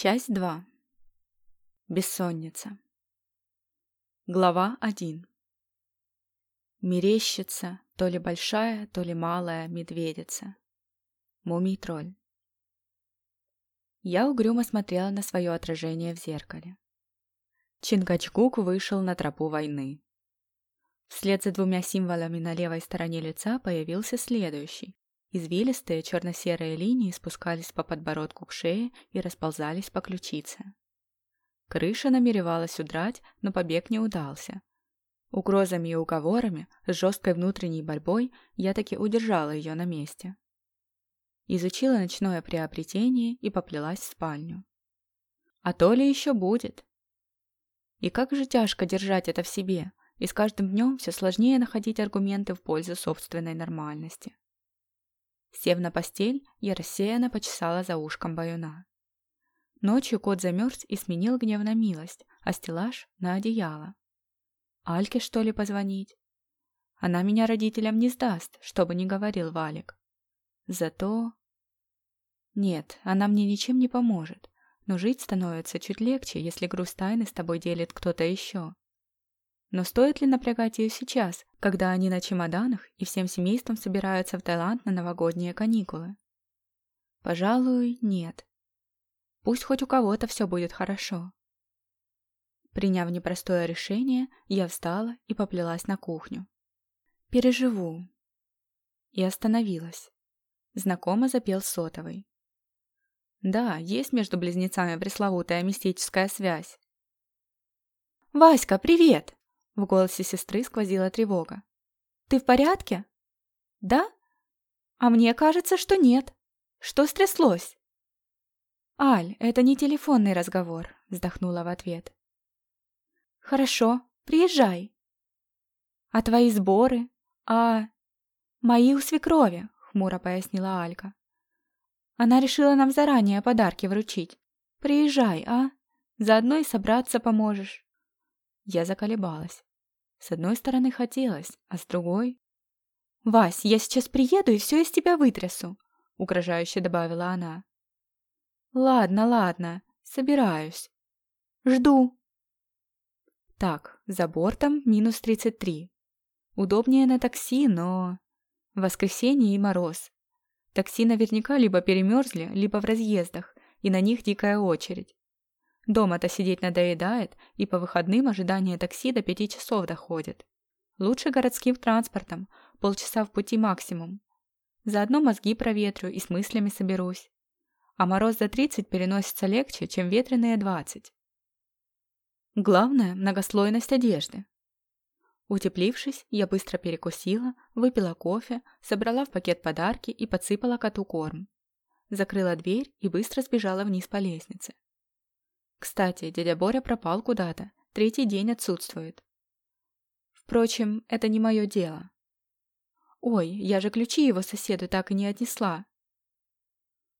Часть 2. Бессонница. Глава 1. Мерещится то ли большая, то ли малая медведица. Мумий-тролль. Я угрюмо смотрела на свое отражение в зеркале. Чингачгук вышел на тропу войны. Вслед за двумя символами на левой стороне лица появился следующий, Извилистые черно-серые линии спускались по подбородку к шее и расползались по ключице. Крыша намеревалась удрать, но побег не удался. Угрозами и уговорами, с жесткой внутренней борьбой, я таки удержала ее на месте. Изучила ночное приобретение и поплелась в спальню. А то ли еще будет. И как же тяжко держать это в себе, и с каждым днем все сложнее находить аргументы в пользу собственной нормальности. Сев на постель, я рассеянно почесала за ушком баюна. Ночью кот замерз и сменил гнев на милость, а стеллаж — на одеяло. Альке, что ли, позвонить? Она меня родителям не сдаст, что бы ни говорил Валик. Зато... Нет, она мне ничем не поможет, но жить становится чуть легче, если груз тайны с тобой делит кто-то еще. Но стоит ли напрягать ее сейчас, когда они на чемоданах и всем семейством собираются в Таиланд на новогодние каникулы? Пожалуй, нет. Пусть хоть у кого-то все будет хорошо. Приняв непростое решение, я встала и поплелась на кухню. Переживу. И остановилась. Знакомо запел сотовый. Да, есть между близнецами пресловутая мистическая связь. «Васька, привет!» В голосе сестры сквозила тревога. «Ты в порядке?» «Да? А мне кажется, что нет. Что стряслось?» «Аль, это не телефонный разговор», — вздохнула в ответ. «Хорошо, приезжай». «А твои сборы? А...» «Мои у свекрови», — хмуро пояснила Алька. «Она решила нам заранее подарки вручить. Приезжай, а? Заодно и собраться поможешь». Я заколебалась. С одной стороны хотелось, а с другой... «Вась, я сейчас приеду и все из тебя вытрясу», — угрожающе добавила она. «Ладно, ладно, собираюсь. Жду». Так, за бортом минус 33. Удобнее на такси, но... Воскресенье и мороз. Такси наверняка либо перемерзли, либо в разъездах, и на них дикая очередь. Дома-то сидеть надоедает, и по выходным ожидание такси до пяти часов доходит. Лучше городским транспортом, полчаса в пути максимум. Заодно мозги проветрю и с мыслями соберусь. А мороз за 30 переносится легче, чем ветреные 20. Главное – многослойность одежды. Утеплившись, я быстро перекусила, выпила кофе, собрала в пакет подарки и подсыпала коту корм. Закрыла дверь и быстро сбежала вниз по лестнице. Кстати, дядя Боря пропал куда-то, третий день отсутствует. Впрочем, это не мое дело. Ой, я же ключи его соседу так и не отнесла.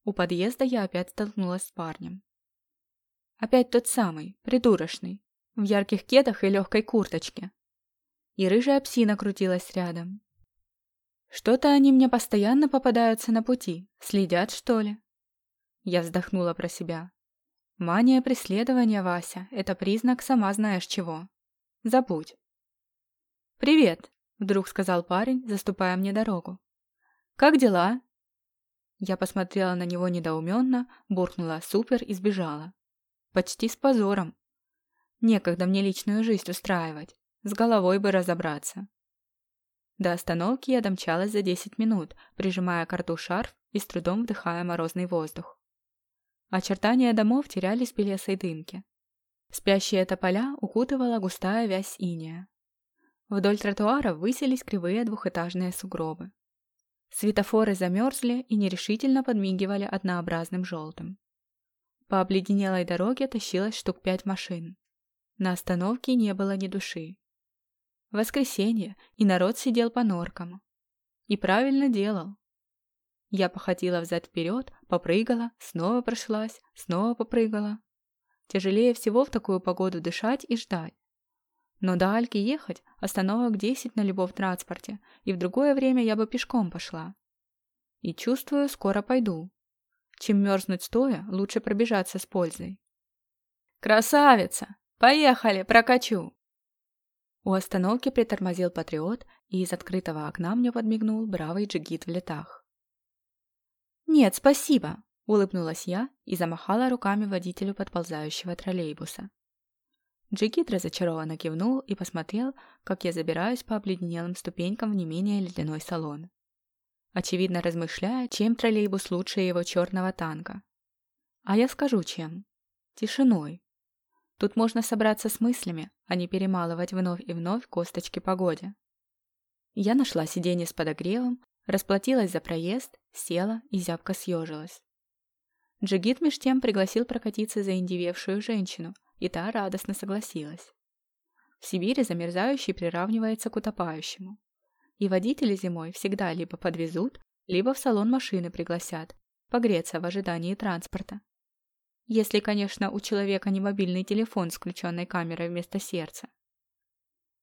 У подъезда я опять столкнулась с парнем. Опять тот самый, придурочный, в ярких кедах и легкой курточке. И рыжая псина крутилась рядом. Что-то они мне постоянно попадаются на пути, следят, что ли? Я вздохнула про себя. Мания преследования, Вася, это признак сама знаешь чего. Забудь. «Привет», — вдруг сказал парень, заступая мне дорогу. «Как дела?» Я посмотрела на него недоуменно, буркнула «супер» и сбежала. Почти с позором. Некогда мне личную жизнь устраивать, с головой бы разобраться. До остановки я домчалась за 10 минут, прижимая к рту шарф и с трудом вдыхая морозный воздух. Очертания домов терялись в белесой дымке. Спящие тополя укутывала густая вязь иния. Вдоль тротуара высились кривые двухэтажные сугробы. Светофоры замерзли и нерешительно подмигивали однообразным желтым. По обледенелой дороге тащилось штук пять машин. На остановке не было ни души. Воскресенье, и народ сидел по норкам. И правильно делал. Я походила взад-вперед, попрыгала, снова прошлась, снова попрыгала. Тяжелее всего в такую погоду дышать и ждать. Но до Альки ехать остановок 10 на любом транспорте, и в другое время я бы пешком пошла. И чувствую, скоро пойду. Чем мерзнуть стоя, лучше пробежаться с пользой. «Красавица! Поехали, прокачу!» У остановки притормозил патриот, и из открытого окна мне подмигнул бравый джигит в летах. «Нет, спасибо!» — улыбнулась я и замахала руками водителю подползающего троллейбуса. Джигит разочарованно кивнул и посмотрел, как я забираюсь по обледенелым ступенькам в не менее ледяной салон. Очевидно размышляя, чем троллейбус лучше его черного танка. А я скажу чем. Тишиной. Тут можно собраться с мыслями, а не перемалывать вновь и вновь косточки погоде. Я нашла сиденье с подогревом, расплатилась за проезд, села и зябко съежилась. Джигит меж тем пригласил прокатиться за индивевшую женщину, и та радостно согласилась. В Сибири замерзающий приравнивается к утопающему. И водители зимой всегда либо подвезут, либо в салон машины пригласят, погреться в ожидании транспорта. Если, конечно, у человека не мобильный телефон с включенной камерой вместо сердца.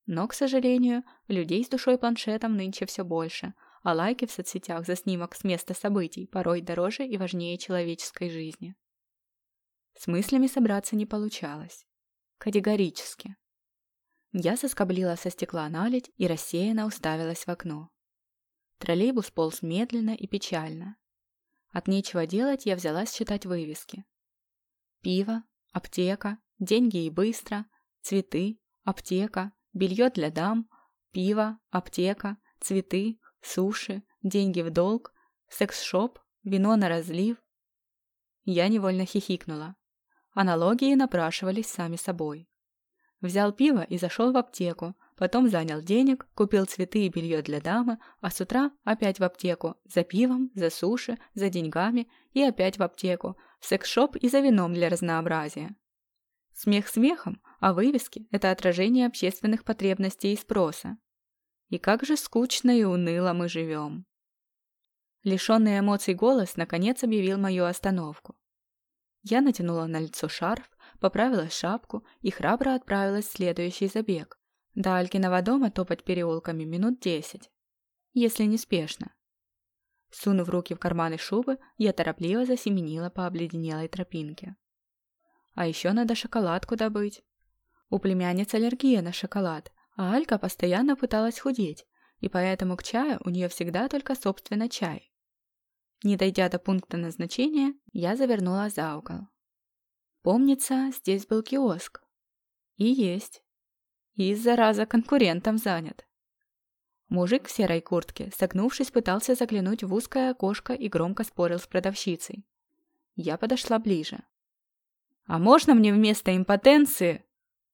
Но, к сожалению, людей с душой планшетом нынче все больше, а лайки в соцсетях за снимок с места событий порой дороже и важнее человеческой жизни. С мыслями собраться не получалось. Категорически. Я соскоблила со стекла наледь и рассеянно уставилась в окно. Троллейбус полз медленно и печально. От нечего делать я взялась читать вывески. Пиво, аптека, деньги и быстро, цветы, аптека, белье для дам, пиво, аптека, цветы, суши, деньги в долг, секс-шоп, вино на разлив. Я невольно хихикнула. Аналогии напрашивались сами собой. Взял пиво и зашел в аптеку, потом занял денег, купил цветы и белье для дамы, а с утра опять в аптеку, за пивом, за суши, за деньгами и опять в аптеку, в секс-шоп и за вином для разнообразия. Смех смехом, а вывески – это отражение общественных потребностей и спроса. И как же скучно и уныло мы живем. Лишенный эмоций голос наконец объявил мою остановку. Я натянула на лицо шарф, поправила шапку и храбро отправилась в следующий забег. До Алькиного дома топать переулками минут десять. Если не спешно. Сунув руки в карманы шубы, я торопливо засеменила по обледенелой тропинке. А еще надо шоколадку добыть. У племянниц аллергия на шоколад, а Алька постоянно пыталась худеть, и поэтому к чаю у нее всегда только собственно чай. Не дойдя до пункта назначения, я завернула за угол. Помнится, здесь был киоск. И есть. И, зараза, конкурентом занят. Мужик в серой куртке, согнувшись, пытался заглянуть в узкое окошко и громко спорил с продавщицей. Я подошла ближе. «А можно мне вместо импотенции?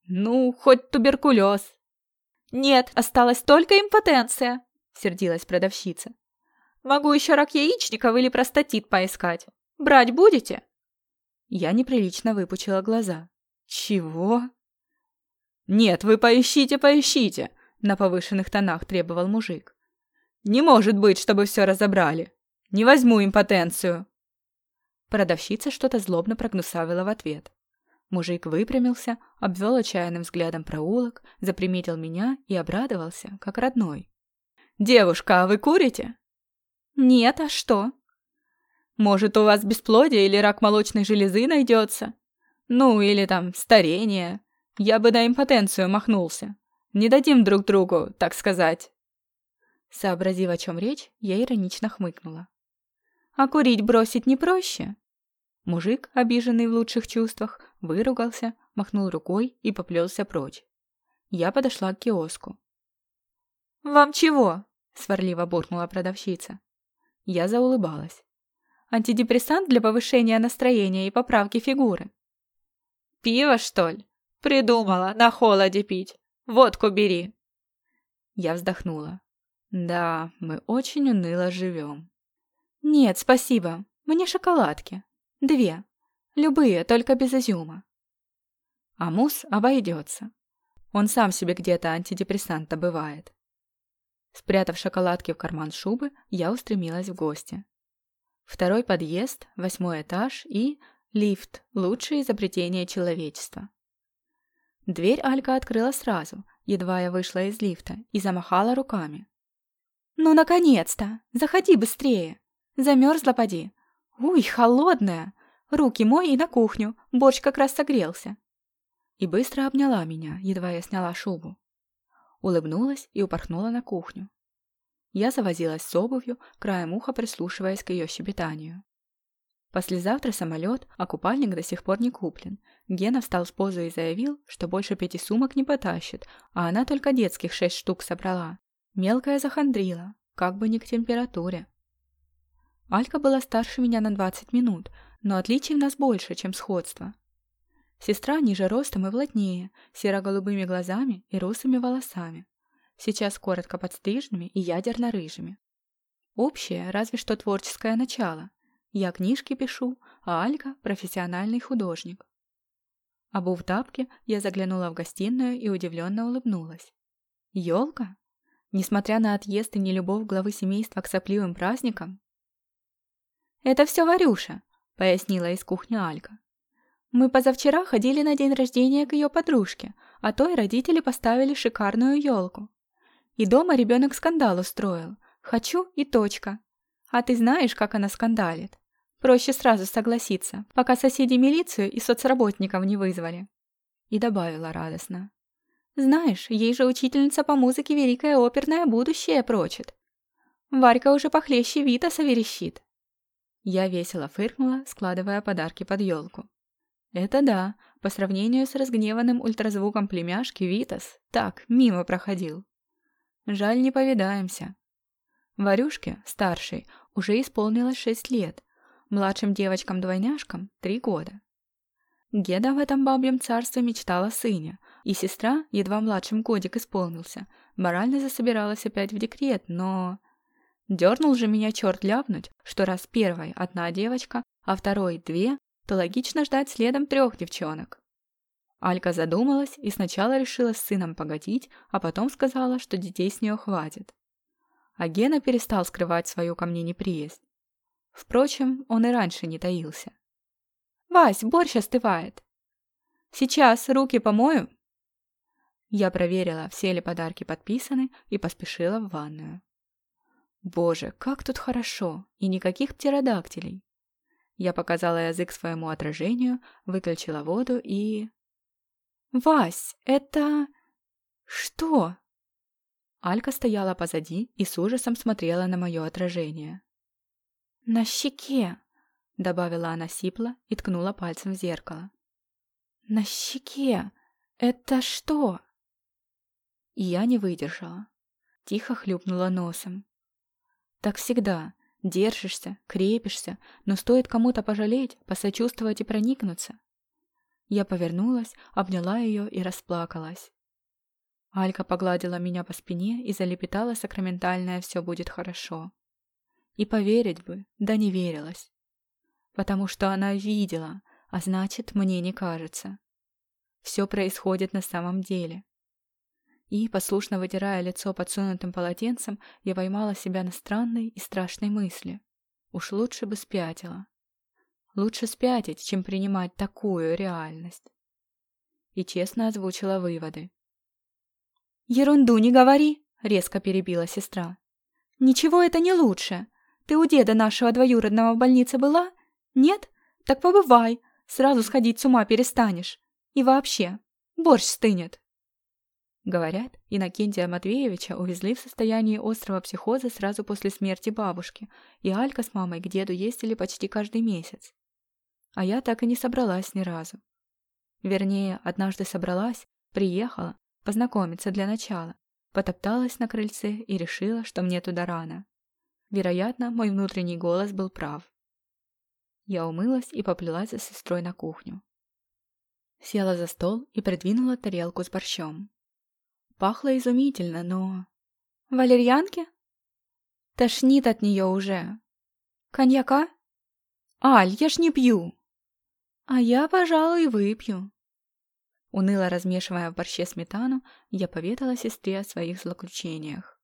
Ну, хоть туберкулез?» «Нет, осталась только импотенция», — сердилась продавщица. Могу еще рак яичников или простатит поискать. Брать будете?» Я неприлично выпучила глаза. «Чего?» «Нет, вы поищите, поищите!» На повышенных тонах требовал мужик. «Не может быть, чтобы все разобрали. Не возьму импотенцию!» Продавщица что-то злобно прогнусавила в ответ. Мужик выпрямился, обвел отчаянным взглядом проулок, заприметил меня и обрадовался, как родной. «Девушка, а вы курите?» «Нет, а что?» «Может, у вас бесплодие или рак молочной железы найдется? Ну, или там старение. Я бы на импотенцию махнулся. Не дадим друг другу, так сказать». Сообразив, о чем речь, я иронично хмыкнула. «А курить бросить не проще?» Мужик, обиженный в лучших чувствах, выругался, махнул рукой и поплелся прочь. Я подошла к киоску. «Вам чего?» — сварливо буркнула продавщица. Я заулыбалась. Антидепрессант для повышения настроения и поправки фигуры. Пиво, что ли? Придумала, на холоде пить. Водку бери. Я вздохнула. Да, мы очень уныло живем. Нет, спасибо. Мне шоколадки. Две. Любые, только без изюма. А мусс обойдется. Он сам себе где-то антидепрессант добывает. Спрятав шоколадки в карман шубы, я устремилась в гости. Второй подъезд, восьмой этаж и лифт – лучшее изобретение человечества. Дверь Алька открыла сразу, едва я вышла из лифта, и замахала руками. «Ну, наконец-то! Заходи быстрее! Замерзла, поди! «Уй, холодная! Руки мой и на кухню, борщ как раз согрелся!» И быстро обняла меня, едва я сняла шубу. Улыбнулась и упорхнула на кухню. Я завозилась с обувью, краем уха прислушиваясь к ее щебетанию. Послезавтра самолет, а купальник до сих пор не куплен. Гена встал с позы и заявил, что больше пяти сумок не потащит, а она только детских шесть штук собрала. Мелкая захандрила, как бы не к температуре. Алька была старше меня на 20 минут, но отличий в нас больше, чем сходство. Сестра ниже ростом и плотнее, серо-голубыми глазами и русыми волосами. Сейчас коротко подстриженными и ядерно-рыжими. Общее, разве что творческое начало. Я книжки пишу, а Алька – профессиональный художник. Обув тапки, я заглянула в гостиную и удивленно улыбнулась. Ёлка? Несмотря на отъезд и нелюбовь главы семейства к сопливым праздникам, «Это все Варюша», — пояснила из кухни Алька. «Мы позавчера ходили на день рождения к ее подружке, а той родители поставили шикарную елку. И дома ребенок скандал устроил. Хочу и точка. А ты знаешь, как она скандалит? Проще сразу согласиться, пока соседи милицию и соцработников не вызвали». И добавила радостно. «Знаешь, ей же учительница по музыке великое оперное будущее прочит. Варька уже похлеще Витаса верещит. Я весело фыркнула, складывая подарки под елку. Это да, по сравнению с разгневанным ультразвуком племяшки Витас, так, мимо проходил. Жаль, не повидаемся. Варюшке, старшей, уже исполнилось шесть лет, младшим девочкам-двойняшкам — три года. Геда в этом бабьем царстве мечтала сыне, и сестра, едва младшим годик исполнился, морально засобиралась опять в декрет, но... Дернул же меня черт ляпнуть, что раз первой одна девочка, а второй две, то логично ждать следом трех девчонок. Алька задумалась и сначала решила с сыном погодить, а потом сказала, что детей с нее хватит. А Гена перестал скрывать свою ко мне неприязнь. Впрочем, он и раньше не таился. «Вась, борщ остывает!» «Сейчас руки помою!» Я проверила, все ли подарки подписаны, и поспешила в ванную. Боже, как тут хорошо, и никаких птеродактилей. Я показала язык своему отражению, выключила воду и... «Вась, это... что?» Алька стояла позади и с ужасом смотрела на мое отражение. «На щеке!» — добавила она сипло и ткнула пальцем в зеркало. «На щеке! Это что?» И я не выдержала. Тихо хлюпнула носом. Так всегда. Держишься, крепишься, но стоит кому-то пожалеть, посочувствовать и проникнуться. Я повернулась, обняла ее и расплакалась. Алька погладила меня по спине и залепетала сакраментальное «все будет хорошо». И поверить бы, да не верилась. Потому что она видела, а значит, мне не кажется. Все происходит на самом деле. И, послушно вытирая лицо подсунутым полотенцем, я поймала себя на странной и страшной мысли. Уж лучше бы спятила. Лучше спятить, чем принимать такую реальность. И честно озвучила выводы. «Ерунду не говори!» — резко перебила сестра. «Ничего это не лучше. Ты у деда нашего двоюродного в больнице была? Нет? Так побывай. Сразу сходить с ума перестанешь. И вообще, борщ стынет». Говорят, Иннокентия Матвеевича увезли в состоянии острого психоза сразу после смерти бабушки, и Алька с мамой к деду ездили почти каждый месяц. А я так и не собралась ни разу. Вернее, однажды собралась, приехала, познакомиться для начала, потопталась на крыльце и решила, что мне туда рано. Вероятно, мой внутренний голос был прав. Я умылась и поплелась за сестрой на кухню. Села за стол и придвинула тарелку с борщом. Пахло изумительно, но... Валерьянки? Тошнит от нее уже. Коньяка? Аль, я ж не пью. А я, пожалуй, выпью. Уныло размешивая в борще сметану, я поведала сестре о своих злоключениях.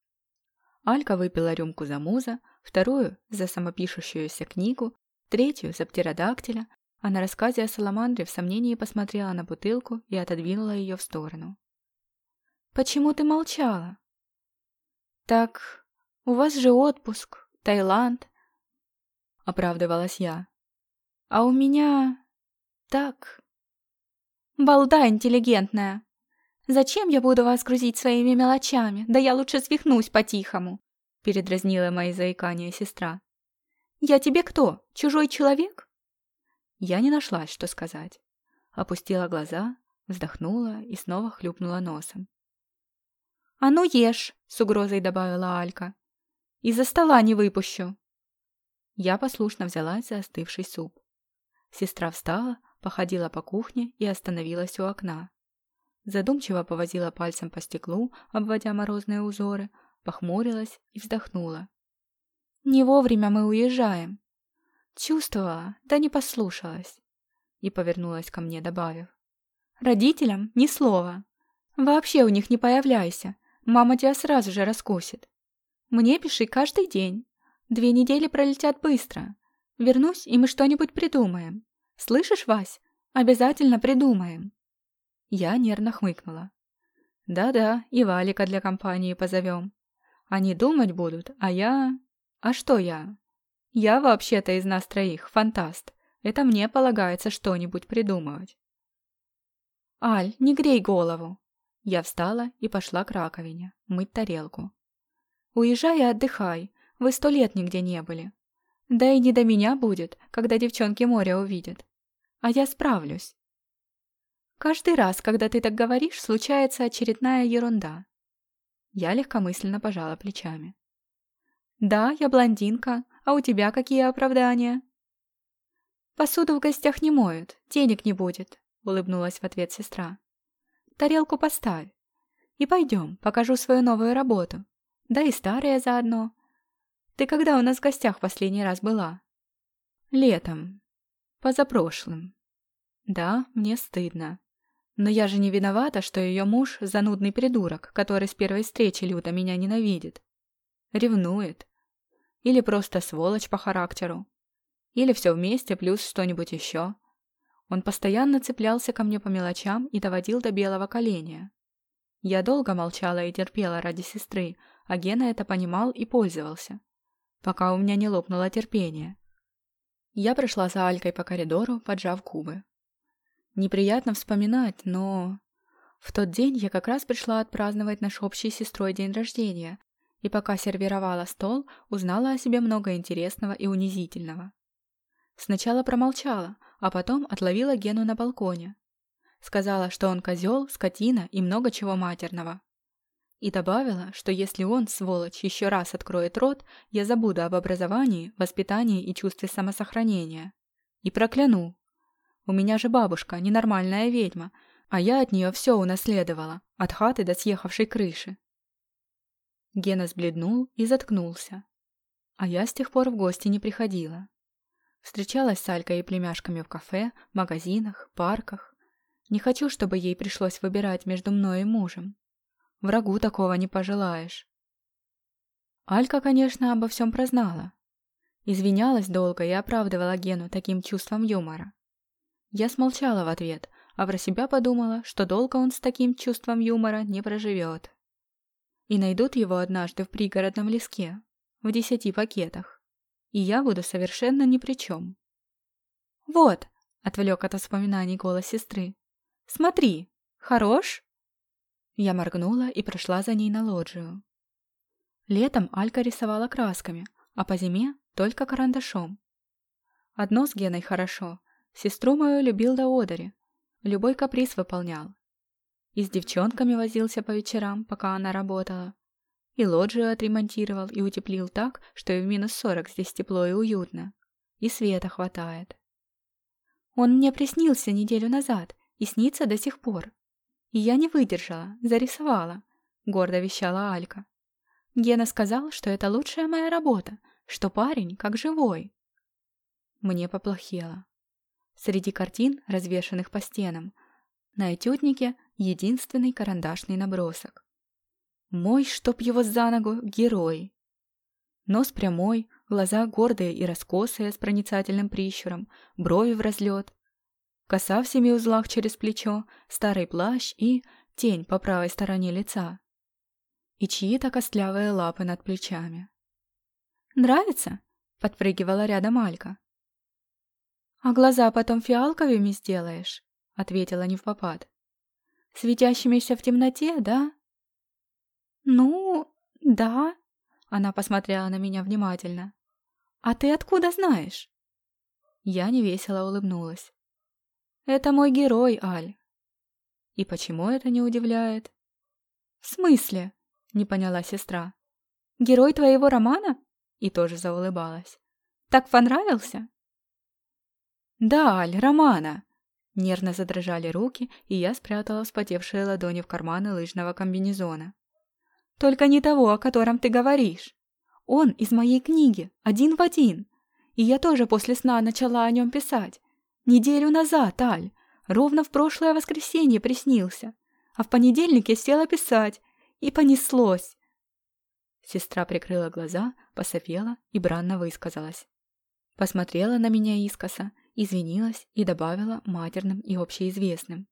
Алька выпила рюмку за муза, вторую — за самопишущуюся книгу, третью — за птеродактиля, а на рассказе о Саламандре в сомнении посмотрела на бутылку и отодвинула ее в сторону. Почему ты молчала? Так, у вас же отпуск, Таиланд. оправдывалась я. «А у меня... так...» «Балда интеллигентная! Зачем я буду вас грузить своими мелочами? Да я лучше свихнусь по-тихому!» передразнила мои заикания сестра. «Я тебе кто? Чужой человек?» Я не нашлась, что сказать. Опустила глаза, вздохнула и снова хлюпнула носом. «А ну ешь!» — с угрозой добавила Алька. «Из-за стола не выпущу!» Я послушно взялась за остывший суп. Сестра встала, походила по кухне и остановилась у окна. Задумчиво повозила пальцем по стеклу, обводя морозные узоры, похмурилась и вздохнула. «Не вовремя мы уезжаем!» Чувствовала, да не послушалась. И повернулась ко мне, добавив. «Родителям ни слова. Вообще у них не появляйся. Мама тебя сразу же раскусит. Мне пиши каждый день. Две недели пролетят быстро. Вернусь, и мы что-нибудь придумаем. Слышишь, Вась? Обязательно придумаем. Я нервно хмыкнула. Да-да, и Валика для компании позовем. Они думать будут, а я... А что я? Я вообще-то из нас троих фантаст. Это мне полагается что-нибудь придумывать. Аль, не грей голову. Я встала и пошла к раковине, мыть тарелку. «Уезжай и отдыхай, вы сто лет нигде не были. Да и не до меня будет, когда девчонки море увидят. А я справлюсь». Каждый раз, когда ты так говоришь, случается очередная ерунда. Я легкомысленно пожала плечами. «Да, я блондинка, а у тебя какие оправдания?» «Посуду в гостях не моют, денег не будет», — улыбнулась в ответ сестра. Тарелку поставь. И пойдем, покажу свою новую работу. Да и старая заодно. Ты когда у нас в гостях последний раз была? Летом. Позапрошлым. Да, мне стыдно. Но я же не виновата, что ее муж – занудный придурок, который с первой встречи люто меня ненавидит. Ревнует. Или просто сволочь по характеру. Или все вместе плюс что-нибудь еще. Он постоянно цеплялся ко мне по мелочам и доводил до белого коленя. Я долго молчала и терпела ради сестры, а Гена это понимал и пользовался. Пока у меня не лопнуло терпение. Я пришла за Алькой по коридору, поджав губы. Неприятно вспоминать, но... В тот день я как раз пришла отпраздновать наш общий сестрой день рождения, и пока сервировала стол, узнала о себе много интересного и унизительного. Сначала промолчала, а потом отловила Гену на балконе. Сказала, что он козел, скотина и много чего матерного. И добавила, что если он, сволочь, еще раз откроет рот, я забуду об образовании, воспитании и чувстве самосохранения. И прокляну. У меня же бабушка, ненормальная ведьма, а я от нее все унаследовала, от хаты до съехавшей крыши. Гена сбледнул и заткнулся. А я с тех пор в гости не приходила. Встречалась с Алькой и племяшками в кафе, магазинах, парках. Не хочу, чтобы ей пришлось выбирать между мной и мужем. Врагу такого не пожелаешь. Алька, конечно, обо всем прознала. Извинялась долго и оправдывала Гену таким чувством юмора. Я смолчала в ответ, а про себя подумала, что долго он с таким чувством юмора не проживет. И найдут его однажды в пригородном леске, в десяти пакетах и я буду совершенно ни при чем. «Вот», — отвлек от воспоминаний голос сестры, — «смотри, хорош?» Я моргнула и прошла за ней на лоджию. Летом Алька рисовала красками, а по зиме только карандашом. Одно с Геной хорошо, сестру мою любил до одери, любой каприз выполнял. И с девчонками возился по вечерам, пока она работала, и лоджию отремонтировал и утеплил так, что и в минус сорок здесь тепло и уютно. И света хватает. Он мне приснился неделю назад и снится до сих пор. И я не выдержала, зарисовала, гордо вещала Алька. Гена сказал, что это лучшая моя работа, что парень как живой. Мне поплохело. Среди картин, развешанных по стенам, на этюднике единственный карандашный набросок. Мой, чтоб его за ногу, герой. Нос прямой, глаза гордые и раскосые с проницательным прищуром, брови в разлет. Коса в семи узлах через плечо, старый плащ и тень по правой стороне лица. И чьи-то костлявые лапы над плечами. «Нравится?» — подпрыгивала рядом Алька. «А глаза потом фиалковыми сделаешь?» — ответила невпопад. «Светящимися в темноте, да?» «Ну, да», — она посмотрела на меня внимательно. «А ты откуда знаешь?» Я невесело улыбнулась. «Это мой герой, Аль». «И почему это не удивляет?» «В смысле?» — не поняла сестра. «Герой твоего романа?» И тоже заулыбалась. «Так понравился?» «Да, Аль, романа!» Нервно задрожали руки, и я спрятала вспотевшие ладони в карманы лыжного комбинезона. «Только не того, о котором ты говоришь. Он из моей книги, один в один. И я тоже после сна начала о нем писать. Неделю назад, Аль, ровно в прошлое воскресенье приснился. А в понедельник я села писать, и понеслось. Сестра прикрыла глаза, посопела и бранно высказалась. Посмотрела на меня искоса, извинилась и добавила матерным и общеизвестным.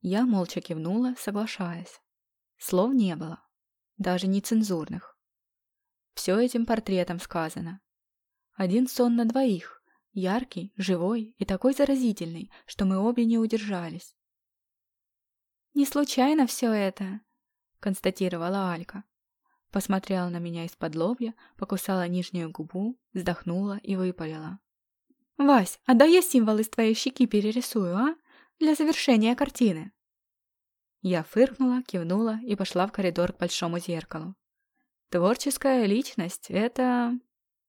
Я молча кивнула, соглашаясь. Слов не было, даже нецензурных. Все этим портретом сказано. Один сон на двоих, яркий, живой и такой заразительный, что мы обе не удержались. «Не случайно все это», — констатировала Алька. Посмотрела на меня из-под лобья, покусала нижнюю губу, вздохнула и выпалила. «Вась, а дай я символ из твоей щеки перерисую, а? Для завершения картины». Я фыркнула, кивнула и пошла в коридор к большому зеркалу. Творческая личность — это...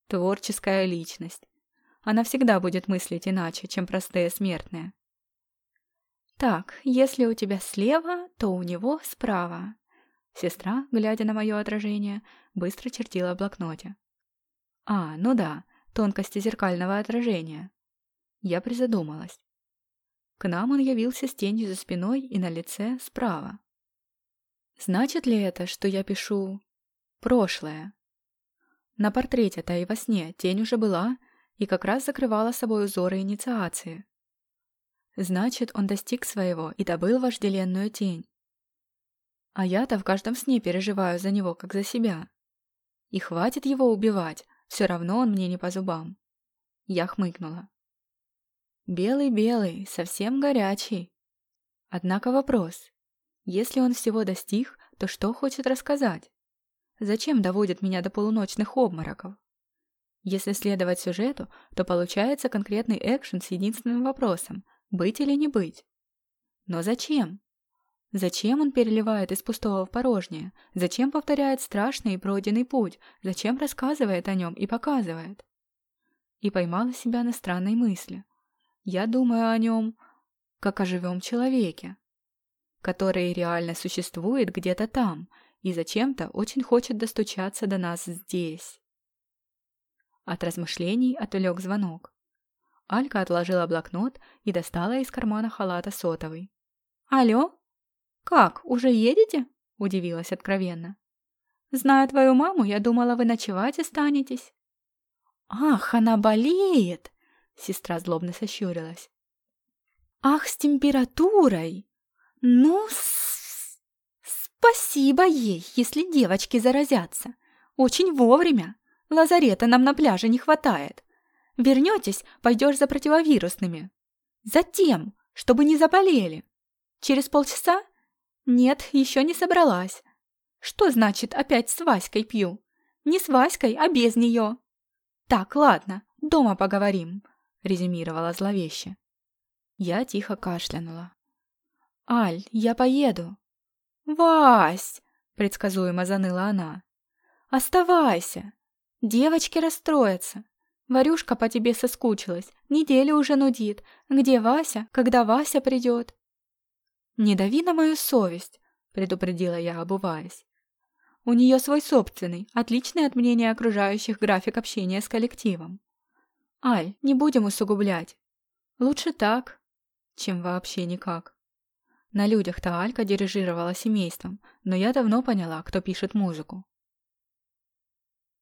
Творческая личность. Она всегда будет мыслить иначе, чем простые смертные. Так, если у тебя слева, то у него справа. Сестра, глядя на мое отражение, быстро чертила в блокноте. А, ну да, тонкости зеркального отражения. Я призадумалась. К нам он явился с тенью за спиной и на лице справа. Значит ли это, что я пишу Прошлое. На портрете-то и во сне тень уже была и как раз закрывала собой узоры инициации. Значит, он достиг своего и добыл вожделенную тень. А я-то в каждом сне переживаю за него, как за себя. И хватит его убивать, все равно он мне не по зубам. Я хмыкнула. Белый-белый, совсем горячий. Однако вопрос. Если он всего достиг, то что хочет рассказать? Зачем доводит меня до полуночных обмороков? Если следовать сюжету, то получается конкретный экшен с единственным вопросом – быть или не быть. Но зачем? Зачем он переливает из пустого в порожнее? Зачем повторяет страшный и пройденный путь? Зачем рассказывает о нем и показывает? И поймала себя на странной мысли. Я думаю о нем, как о живом человеке, который реально существует где-то там – и зачем-то очень хочет достучаться до нас здесь. От размышлений отвлек звонок. Алька отложила блокнот и достала из кармана халата сотовый. «Алло? Как, уже едете?» – удивилась откровенно. «Зная твою маму, я думала, вы ночевать останетесь». «Ах, она болеет!» – сестра злобно сощурилась. «Ах, с температурой! Ну, с Спасибо ей, если девочки заразятся. Очень вовремя. Лазарета нам на пляже не хватает. Вернетесь, пойдешь за противовирусными. Затем, чтобы не заболели. Через полчаса? Нет, еще не собралась. Что значит опять с Васькой пью? Не с Васькой, а без нее. Так, ладно, дома поговорим, резюмировала зловеще. Я тихо кашлянула. «Аль, я поеду. «Вась!» — предсказуемо заныла она. «Оставайся! Девочки расстроятся. Варюшка по тебе соскучилась, неделю уже нудит. Где Вася, когда Вася придет?» «Не дави на мою совесть», — предупредила я, обуваясь. «У нее свой собственный, отличный от мнения окружающих график общения с коллективом. Аль, не будем усугублять. Лучше так, чем вообще никак». На людях-то Алька дирижировала семейством, но я давно поняла, кто пишет музыку.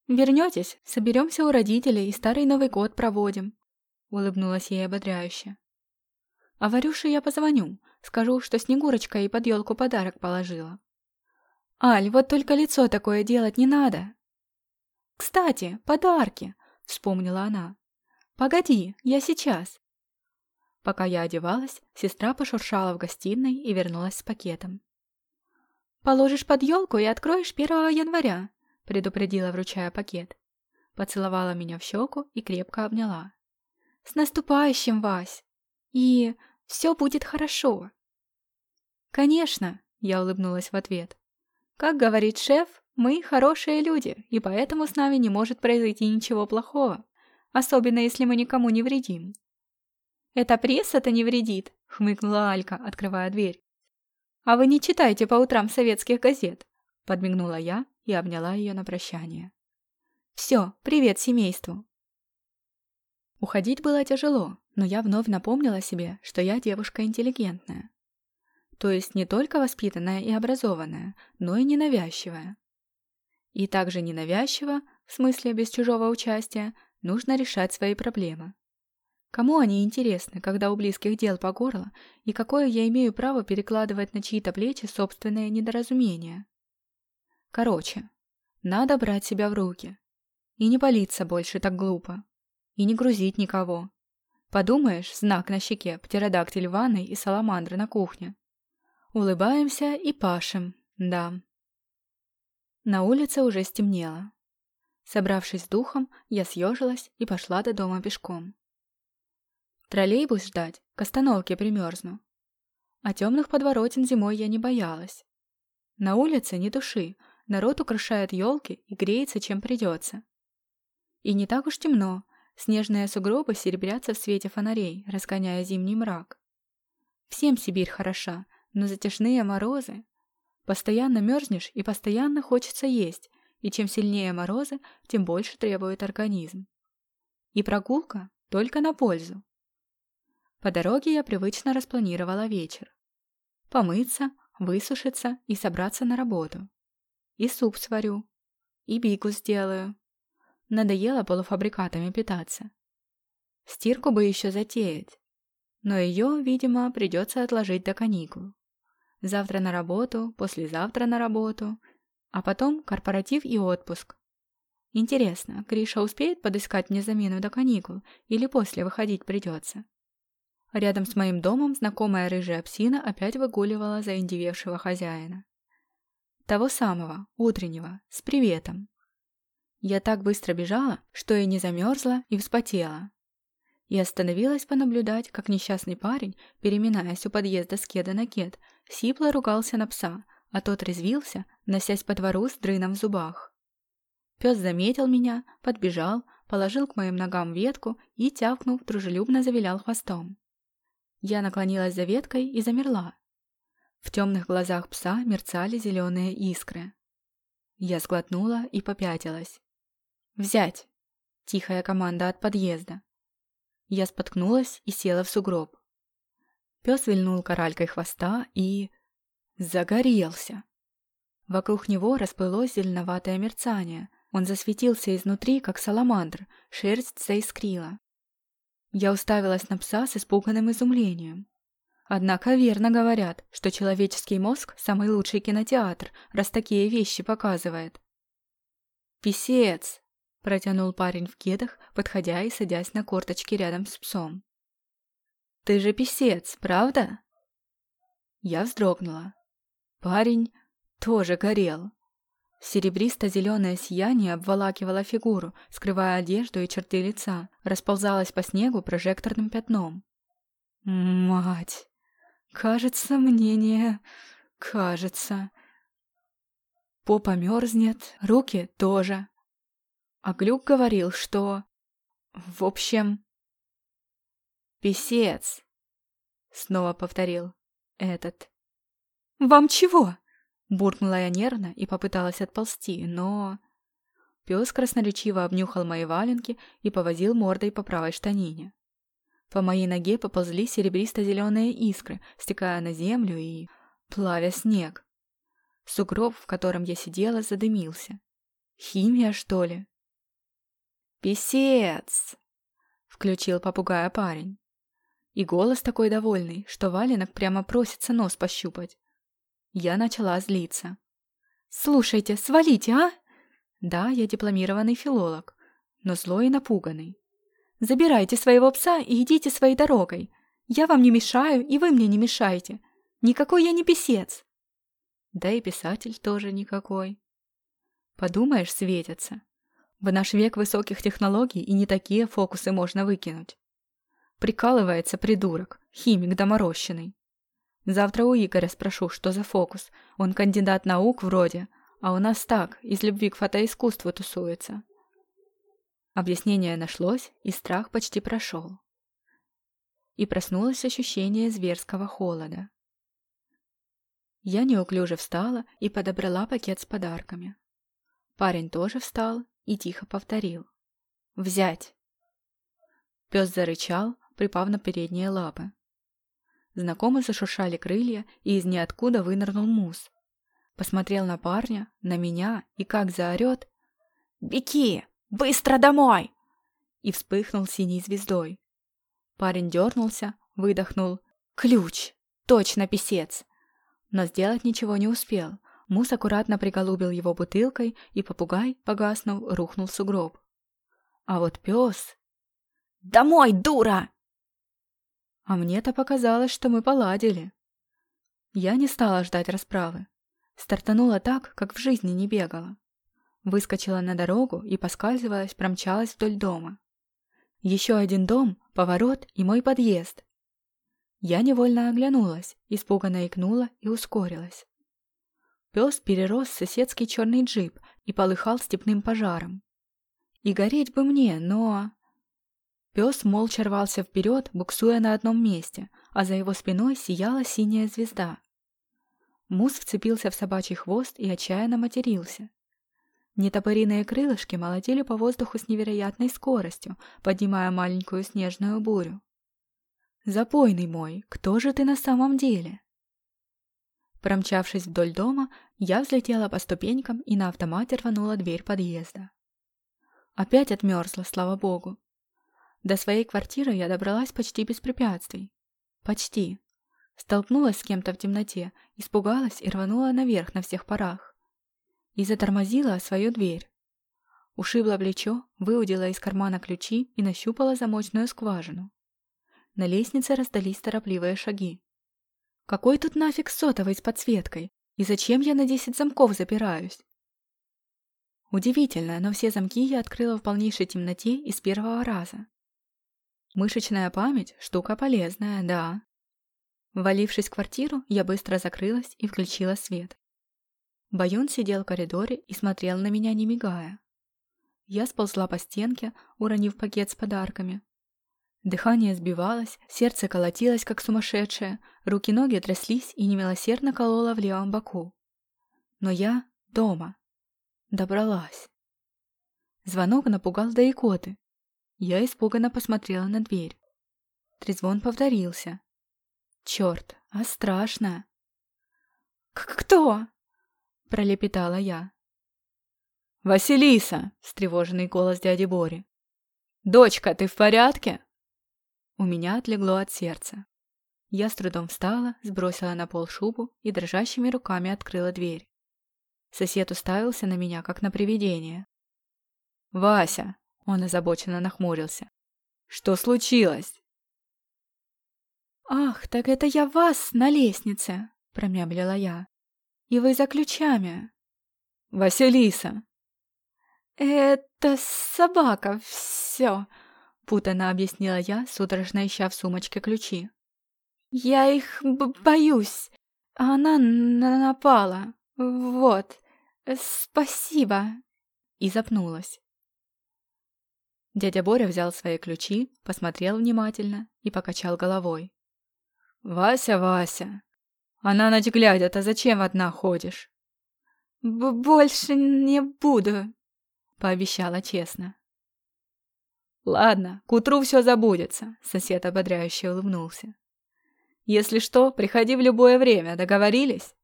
«Вернетесь, соберемся у родителей и старый Новый год проводим», — улыбнулась ей ободряюще. «А Варюше я позвоню, скажу, что Снегурочка ей под елку подарок положила». «Аль, вот только лицо такое делать не надо!» «Кстати, подарки! вспомнила она. «Погоди, я сейчас!» Пока я одевалась, сестра пошуршала в гостиной и вернулась с пакетом. «Положишь под елку и откроешь 1 января», — предупредила, вручая пакет. Поцеловала меня в щеку и крепко обняла. «С наступающим, Вась! И все будет хорошо!» «Конечно!» — я улыбнулась в ответ. «Как говорит шеф, мы хорошие люди, и поэтому с нами не может произойти ничего плохого, особенно если мы никому не вредим». «Это пресса-то не вредит», — хмыкнула Алька, открывая дверь. «А вы не читаете по утрам советских газет?» — подмигнула я и обняла ее на прощание. «Все, привет семейству!» Уходить было тяжело, но я вновь напомнила себе, что я девушка интеллигентная. То есть не только воспитанная и образованная, но и ненавязчивая. И также ненавязчиво, в смысле без чужого участия, нужно решать свои проблемы. Кому они интересны, когда у близких дел по горло, и какое я имею право перекладывать на чьи-то плечи собственные недоразумения? Короче, надо брать себя в руки. И не палиться больше так глупо. И не грузить никого. Подумаешь, знак на щеке, птеродактиль в ванной и саламандра на кухне. Улыбаемся и пашем, да. На улице уже стемнело. Собравшись с духом, я съежилась и пошла до дома пешком. Троллейбус ждать, к остановке примерзну. А темных подворотен зимой я не боялась. На улице не души, народ украшает елки и греется, чем придется. И не так уж темно, снежные сугробы серебрятся в свете фонарей, разгоняя зимний мрак. Всем Сибирь хороша, но затяжные морозы... Постоянно мерзнешь и постоянно хочется есть, и чем сильнее морозы, тем больше требует организм. И прогулка только на пользу. По дороге я привычно распланировала вечер. Помыться, высушиться и собраться на работу. И суп сварю. И бику сделаю. Надоело полуфабрикатами питаться. Стирку бы еще затеять. Но ее, видимо, придется отложить до каникул. Завтра на работу, послезавтра на работу, а потом корпоратив и отпуск. Интересно, Криша успеет подыскать мне замену до каникул или после выходить придется? Рядом с моим домом знакомая рыжая псина опять выгуливала заиндевевшего хозяина. Того самого, утреннего, с приветом. Я так быстро бежала, что и не замерзла, и вспотела. И остановилась понаблюдать, как несчастный парень, переминаясь у подъезда с кеда на кед, сипло ругался на пса, а тот резвился, носясь по двору с дрыном в зубах. Пес заметил меня, подбежал, положил к моим ногам ветку и, тявкнув, дружелюбно завилял хвостом. Я наклонилась за веткой и замерла. В темных глазах пса мерцали зеленые искры. Я сглотнула и попятилась. «Взять!» — тихая команда от подъезда. Я споткнулась и села в сугроб. Пес вильнул коралькой хвоста и... загорелся. Вокруг него расплылось зеленоватое мерцание. Он засветился изнутри, как саламандр, шерсть заискрила. Я уставилась на пса с испуганным изумлением. Однако верно говорят, что человеческий мозг – самый лучший кинотеатр, раз такие вещи показывает. «Писец!» – протянул парень в кедах, подходя и садясь на корточки рядом с псом. «Ты же писец, правда?» Я вздрогнула. Парень тоже горел. Серебристо-зеленое сияние обволакивало фигуру, скрывая одежду и черты лица, расползалось по снегу прожекторным пятном. «Мать! Кажется, мнение... кажется...» Попа мерзнет, руки тоже. А Глюк говорил, что... В общем... «Песец!» — снова повторил этот. «Вам чего?» Буркнула я нервно и попыталась отползти, но... Пес красноречиво обнюхал мои валенки и повозил мордой по правой штанине. По моей ноге поползли серебристо-зеленые искры, стекая на землю и... плавя снег. Сугроб, в котором я сидела, задымился. Химия, что ли? «Песец!» — включил попугая парень. И голос такой довольный, что валенок прямо просится нос пощупать. Я начала злиться. «Слушайте, свалите, а?» «Да, я дипломированный филолог. но злой и напуганный. «Забирайте своего пса и идите своей дорогой. Я вам не мешаю, и вы мне не мешаете. Никакой я не писец!» Да и писатель тоже никакой. Подумаешь, светятся. В наш век высоких технологий и не такие фокусы можно выкинуть. Прикалывается придурок, химик доморощенный. Завтра у Игоря спрошу, что за фокус. Он кандидат наук вроде, а у нас так, из любви к фотоискусству тусуется. Объяснение нашлось, и страх почти прошел. И проснулось ощущение зверского холода. Я неуклюже встала и подобрала пакет с подарками. Парень тоже встал и тихо повторил. «Взять!» Пес зарычал, припав на передние лапы. Знакомо зашуршали крылья, и из ниоткуда вынырнул мус. Посмотрел на парня, на меня, и как заорет «Беги! Быстро домой!» И вспыхнул синей звездой. Парень дернулся, выдохнул «Ключ! Точно писец!» Но сделать ничего не успел. Мус аккуратно приголубил его бутылкой, и попугай, погаснув, рухнул в сугроб. А вот пес... «Домой, дура!» А мне-то показалось, что мы поладили. Я не стала ждать расправы. Стартанула так, как в жизни не бегала. Выскочила на дорогу и, поскальзываясь, промчалась вдоль дома. Еще один дом, поворот и мой подъезд. Я невольно оглянулась, испуганно икнула и ускорилась. Пес перерос соседский черный джип и полыхал степным пожаром. И гореть бы мне, но... Пес молча рвался вперед, буксуя на одном месте, а за его спиной сияла синяя звезда. Мус вцепился в собачий хвост и отчаянно матерился. Нетопыриные крылышки молотили по воздуху с невероятной скоростью, поднимая маленькую снежную бурю. «Запойный мой, кто же ты на самом деле?» Промчавшись вдоль дома, я взлетела по ступенькам и на автомате рванула дверь подъезда. Опять отмерзла, слава богу. До своей квартиры я добралась почти без препятствий. Почти. Столкнулась с кем-то в темноте, испугалась и рванула наверх на всех парах. И затормозила свою дверь. Ушибла плечо, выудила из кармана ключи и нащупала замочную скважину. На лестнице раздались торопливые шаги. Какой тут нафиг сотовый с подсветкой? И зачем я на десять замков запираюсь? Удивительно, но все замки я открыла в полнейшей темноте и с первого раза. Мышечная память – штука полезная, да. Валившись в квартиру, я быстро закрылась и включила свет. Баюн сидел в коридоре и смотрел на меня, не мигая. Я сползла по стенке, уронив пакет с подарками. Дыхание сбивалось, сердце колотилось, как сумасшедшее, руки-ноги тряслись и немилосердно кололо в левом боку. Но я дома. Добралась. Звонок напугал до икоты, я испуганно посмотрела на дверь. Трезвон повторился. «Черт, а страшно!» «Кто?» — пролепетала я. «Василиса!» — встревоженный голос дяди Бори. «Дочка, ты в порядке?» У меня отлегло от сердца. Я с трудом встала, сбросила на пол шубу и дрожащими руками открыла дверь. Сосед уставился на меня, как на привидение. «Вася, он озабоченно нахмурился. «Что случилось?» «Ах, так это я вас на лестнице!» — промямлила я. «И вы за ключами!» «Василиса!» «Это собака, все!» — путанно объяснила я, судорожно ища в сумочке ключи. «Я их боюсь, а она напала. Вот. Спасибо!» И запнулась. Дядя Боря взял свои ключи, посмотрел внимательно и покачал головой. «Вася, Вася, а на ночь глядя-то зачем одна ходишь?» Б «Больше не буду», — пообещала честно. «Ладно, к утру все забудется», — сосед ободряюще улыбнулся. «Если что, приходи в любое время, договорились?»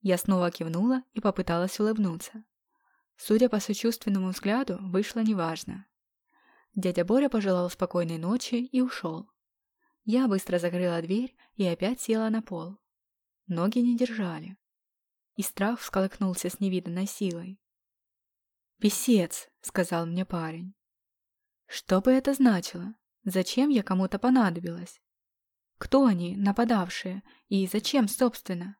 Я снова кивнула и попыталась улыбнуться. Судя по сочувственному взгляду, вышло неважно. Дядя Боря пожелал спокойной ночи и ушел. Я быстро закрыла дверь и опять села на пол. Ноги не держали. И страх всколыхнулся с невиданной силой. «Песец», — сказал мне парень. Что бы это значило? Зачем я кому-то понадобилась? Кто они, нападавшие, и зачем, собственно?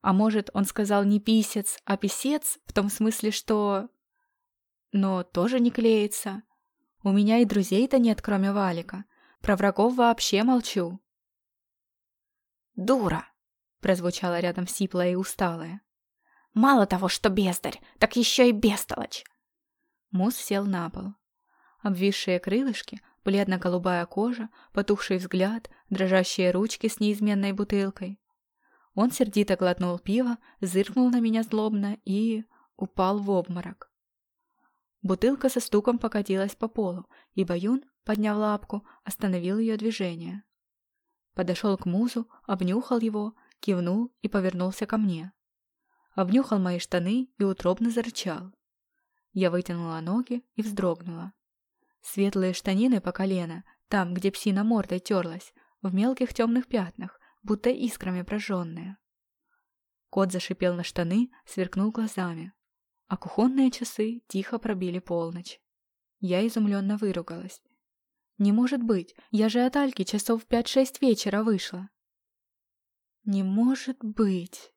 А может, он сказал не писец, а писец, в том смысле, что... Но тоже не клеится. У меня и друзей-то нет, кроме Валика. Про врагов вообще молчу. «Дура!» — прозвучало рядом сиплое и усталое. «Мало того, что бездарь, так еще и бестолочь!» Мус сел на пол. Обвисшие крылышки, бледно-голубая кожа, потухший взгляд, дрожащие ручки с неизменной бутылкой. Он сердито глотнул пиво, зыркнул на меня злобно и... упал в обморок. Бутылка со стуком покатилась по полу, и Баюн, подняв лапку, остановил ее движение. Подошел к музу, обнюхал его, кивнул и повернулся ко мне. Обнюхал мои штаны и утробно зарычал. Я вытянула ноги и вздрогнула. Светлые штанины по колено, там, где псина мордой терлась, в мелких темных пятнах, будто искрами прожженные. Кот зашипел на штаны, сверкнул глазами. А кухонные часы тихо пробили полночь. Я изумленно выругалась. «Не может быть, я же от Альки часов в пять-шесть вечера вышла». «Не может быть!»